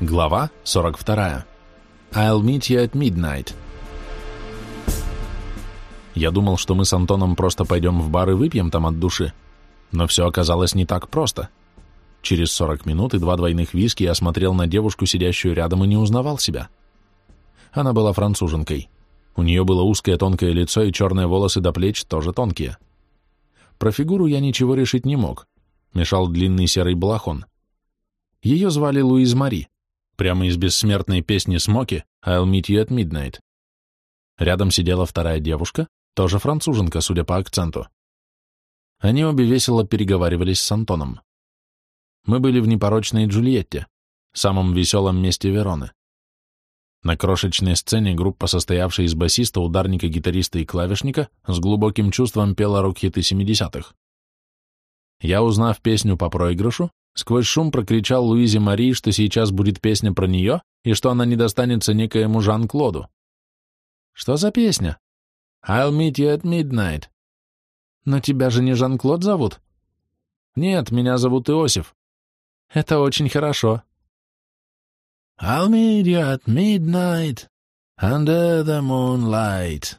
Глава 42. I'll meet you at midnight. Я думал, что мы с Антоном просто пойдем в бар и выпьем там от души, но все оказалось не так просто. Через 40 минут и два двойных виски я смотрел на девушку, сидящую рядом, и не узнавал себя. Она была француженкой. У нее было узкое тонкое лицо и черные волосы до плеч тоже тонкие. Про фигуру я ничего решить не мог. Мешал длинный серый балахон. Ее звали Луиз Мари прямо из бессмертной песни Смоки «I'll meet you at midnight». Рядом сидела вторая девушка, тоже француженка, судя по акценту. Они обе весело переговаривались с Антоном. Мы были в непорочной Джульетте, самом веселом месте Вероны. На крошечной сцене группа, состоявшая из басиста, ударника, гитариста и клавишника, с глубоким чувством пела рок-хиты 70-х. Я, узнав песню по проигрышу, Сквозь шум прокричал Луизе Марии, что сейчас будет песня про нее и что она не достанется некоему Жан-Клоду. «Что за песня?» «I'll meet you at midnight». «Но тебя же не Жан-Клод зовут?» «Нет, меня зовут Иосиф». «Это очень хорошо». «I'll meet you at midnight, under the moonlight.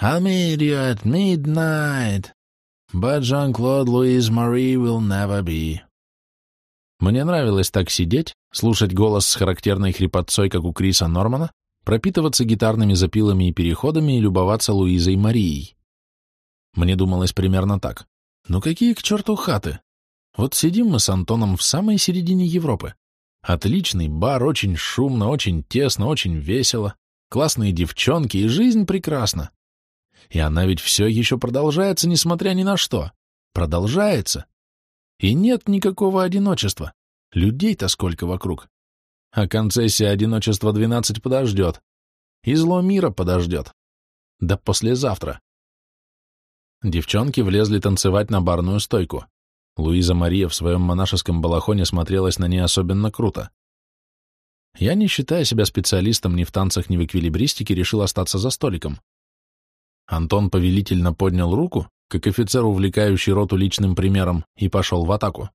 I'll meet you at midnight, but Jean-Claude Louise Marie will never be». Мне нравилось так сидеть, слушать голос с характерной хрипотцой, как у Криса Нормана, пропитываться гитарными запилами и переходами и любоваться Луизой Марией. Мне думалось примерно так. Ну какие к черту хаты? Вот сидим мы с Антоном в самой середине Европы. Отличный бар, очень шумно, очень тесно, очень весело. Классные девчонки, и жизнь прекрасна. И она ведь все еще продолжается, несмотря ни на что. Продолжается. И нет никакого одиночества. Людей-то сколько вокруг. А концессия одиночества 12 подождет. И зло мира подождет. Да послезавтра. Девчонки влезли танцевать на барную стойку. Луиза Мария в своем монашеском балахоне смотрелась на ней особенно круто. Я, не считая себя специалистом ни в танцах, ни в эквилибристике, решил остаться за столиком. Антон повелительно поднял руку, как офицер, увлекающий роту личным примером, и пошел в атаку.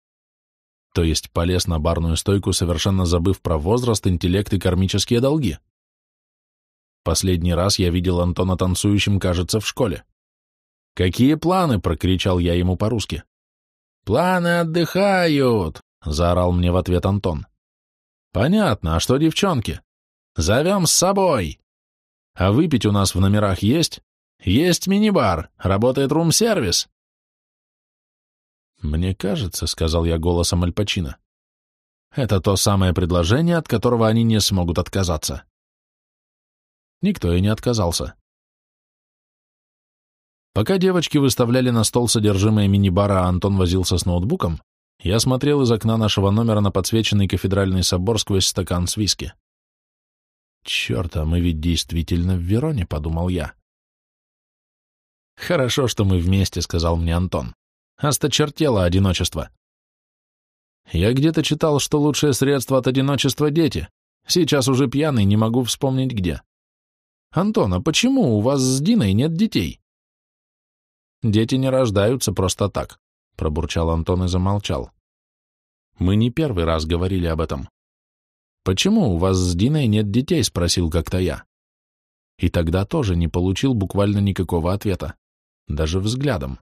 То есть полез на барную стойку, совершенно забыв про возраст, интеллект и кармические долги. Последний раз я видел Антона танцующим, кажется, в школе. «Какие планы?» — прокричал я ему по-русски. «Планы отдыхают!» — заорал мне в ответ Антон. «Понятно, а что девчонки? Зовем с собой! А выпить у нас в номерах есть?» Есть мини-бар, работает рум-сервис. Мне кажется, — сказал я голосом Альпачина, — это то самое предложение, от которого они не смогут отказаться. Никто и не отказался. Пока девочки выставляли на стол содержимое мини-бара, а Антон возился с ноутбуком, я смотрел из окна нашего номера на подсвеченный кафедральный собор сквозь стакан с виски. «Черт, а мы ведь действительно в Вероне», — подумал я. «Хорошо, что мы вместе», — сказал мне Антон. «Осточертело одиночество». «Я где-то читал, что лучшее средство от одиночества — дети. Сейчас уже пьяный, не могу вспомнить где». «Антон, а почему у вас с Диной нет детей?» «Дети не рождаются просто так», — пробурчал Антон и замолчал. «Мы не первый раз говорили об этом». «Почему у вас с Диной нет детей?» — спросил как-то я. И тогда тоже не получил буквально никакого ответа даже взглядом.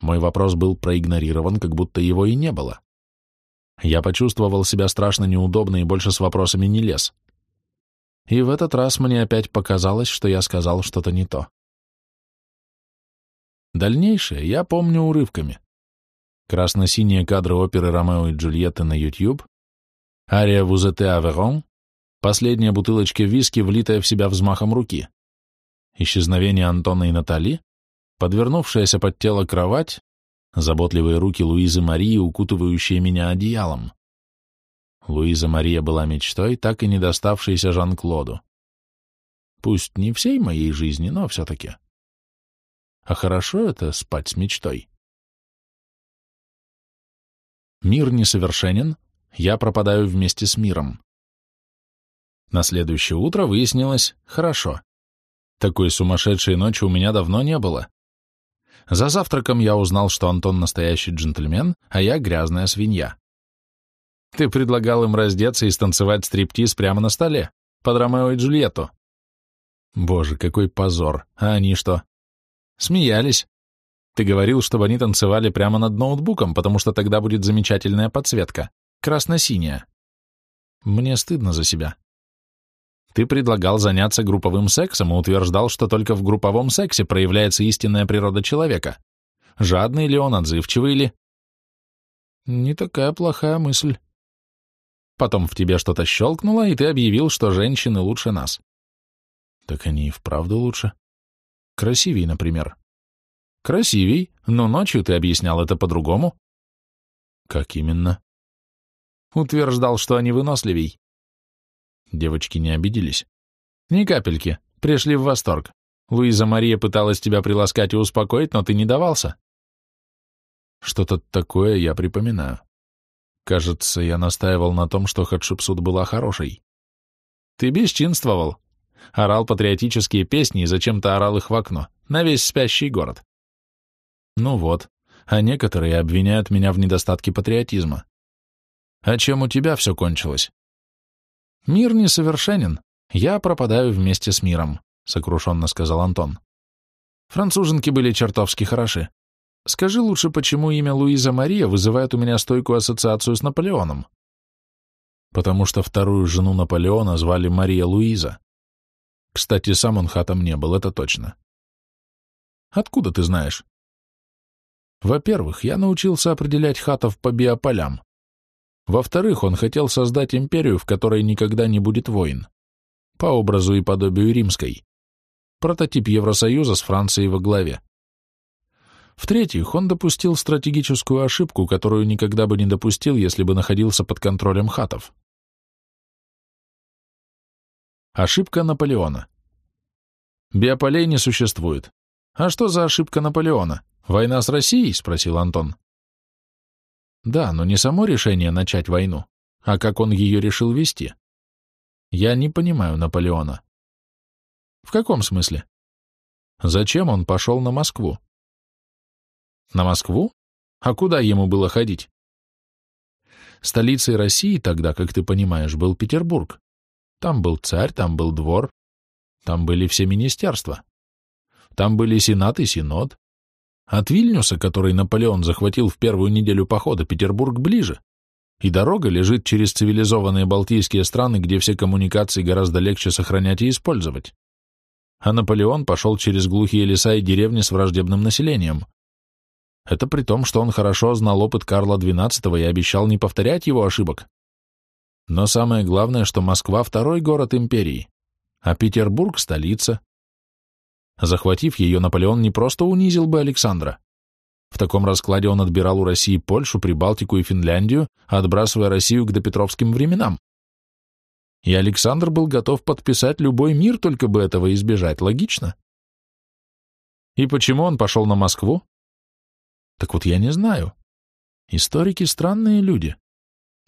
Мой вопрос был проигнорирован, как будто его и не было. Я почувствовал себя страшно неудобно и больше с вопросами не лез. И в этот раз мне опять показалось, что я сказал что-то не то. Дальнейшее я помню урывками. Красно-синие кадры оперы «Ромео и Джульетта» на YouTube, ария «Вузете Аверон», последняя бутылочка виски, влитая в себя взмахом руки, исчезновение Антона и Натали, подвернувшаяся под тело кровать, заботливые руки Луизы Марии, укутывающие меня одеялом. Луиза Мария была мечтой, так и не доставшейся Жан-Клоду. Пусть не всей моей жизни, но все-таки. А хорошо это спать с мечтой. Мир несовершенен, я пропадаю вместе с миром. На следующее утро выяснилось хорошо. Такой сумасшедшей ночи у меня давно не было. За завтраком я узнал, что Антон настоящий джентльмен, а я грязная свинья. Ты предлагал им раздеться и станцевать стриптиз прямо на столе, под Ромео и Джульетту. Боже, какой позор. А они что? Смеялись. Ты говорил, чтобы они танцевали прямо над ноутбуком, потому что тогда будет замечательная подсветка. Красно-синяя. Мне стыдно за себя. Ты предлагал заняться групповым сексом и утверждал, что только в групповом сексе проявляется истинная природа человека. Жадный ли он, отзывчивый ли? Не такая плохая мысль. Потом в тебе что-то щелкнуло, и ты объявил, что женщины лучше нас. Так они и вправду лучше. Красивей, например. Красивей, но ночью ты объяснял это по-другому. Как именно? Утверждал, что они выносливей. Девочки не обиделись. Ни капельки, пришли в восторг. Луиза Мария пыталась тебя приласкать и успокоить, но ты не давался. Что-то такое я припоминаю. Кажется, я настаивал на том, что Хатшепсут была хорошей. Ты бесчинствовал. Орал патриотические песни и зачем-то орал их в окно, на весь спящий город. Ну вот, а некоторые обвиняют меня в недостатке патриотизма. А чем у тебя все кончилось? Мир несовершенен. Я пропадаю вместе с миром, сокрушенно сказал Антон. Француженки были чертовски хороши. Скажи лучше, почему имя Луиза Мария вызывает у меня стойкую ассоциацию с Наполеоном? Потому что вторую жену Наполеона звали Мария Луиза. Кстати, сам он хатом не был, это точно. Откуда ты знаешь? Во-первых, я научился определять хатов по биополям. Во-вторых, он хотел создать империю, в которой никогда не будет войн. По образу и подобию римской. Прототип Евросоюза с Францией во главе. В-третьих, он допустил стратегическую ошибку, которую никогда бы не допустил, если бы находился под контролем хатов. Ошибка Наполеона. Биополей не существует. А что за ошибка Наполеона? Война с Россией? Спросил Антон. Да, но не само решение начать войну, а как он ее решил вести. Я не понимаю Наполеона. В каком смысле? Зачем он пошел на Москву? На Москву? А куда ему было ходить? Столицей России тогда, как ты понимаешь, был Петербург. Там был царь, там был двор, там были все министерства. Там были сенат и синод. От Вильнюса, который Наполеон захватил в первую неделю похода, Петербург ближе. И дорога лежит через цивилизованные балтийские страны, где все коммуникации гораздо легче сохранять и использовать. А Наполеон пошел через глухие леса и деревни с враждебным населением. Это при том, что он хорошо знал опыт Карла XII и обещал не повторять его ошибок. Но самое главное, что Москва — второй город империи, а Петербург — столица. Захватив ее, Наполеон не просто унизил бы Александра. В таком раскладе он отбирал у России Польшу, Прибалтику и Финляндию, отбрасывая Россию к допетровским временам. И Александр был готов подписать любой мир, только бы этого избежать, логично? И почему он пошел на Москву? Так вот я не знаю. Историки странные люди.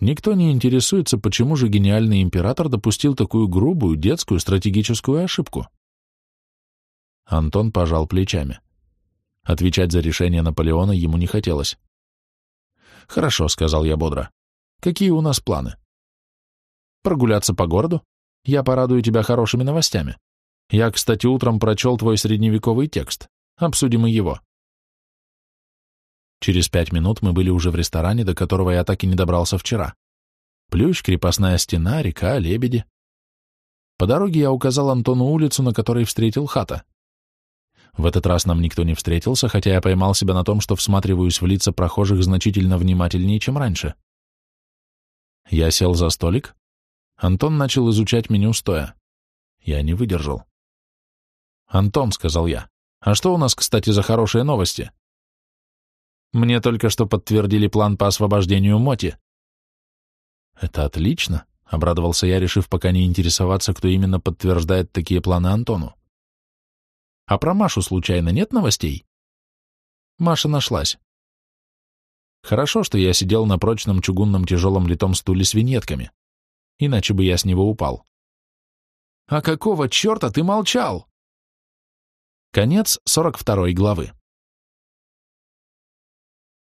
Никто не интересуется, почему же гениальный император допустил такую грубую детскую стратегическую ошибку. Антон пожал плечами. Отвечать за решение Наполеона ему не хотелось. «Хорошо», — сказал я бодро. «Какие у нас планы?» «Прогуляться по городу? Я порадую тебя хорошими новостями. Я, кстати, утром прочел твой средневековый текст. Обсудим и его. Через пять минут мы были уже в ресторане, до которого я так и не добрался вчера. Плющ, крепостная стена, река, лебеди. По дороге я указал Антону улицу, на которой встретил хата. В этот раз нам никто не встретился, хотя я поймал себя на том, что всматриваюсь в лица прохожих значительно внимательнее, чем раньше. Я сел за столик. Антон начал изучать меню стоя. Я не выдержал. «Антон», — сказал я, — «а что у нас, кстати, за хорошие новости?» Мне только что подтвердили план по освобождению Моти. Это отлично, обрадовался я, решив пока не интересоваться, кто именно подтверждает такие планы Антону. А про Машу случайно нет новостей? Маша нашлась. Хорошо, что я сидел на прочном чугунном тяжелом литом стуле с виньетками, иначе бы я с него упал. «А какого черта ты молчал?» Конец сорок второй главы.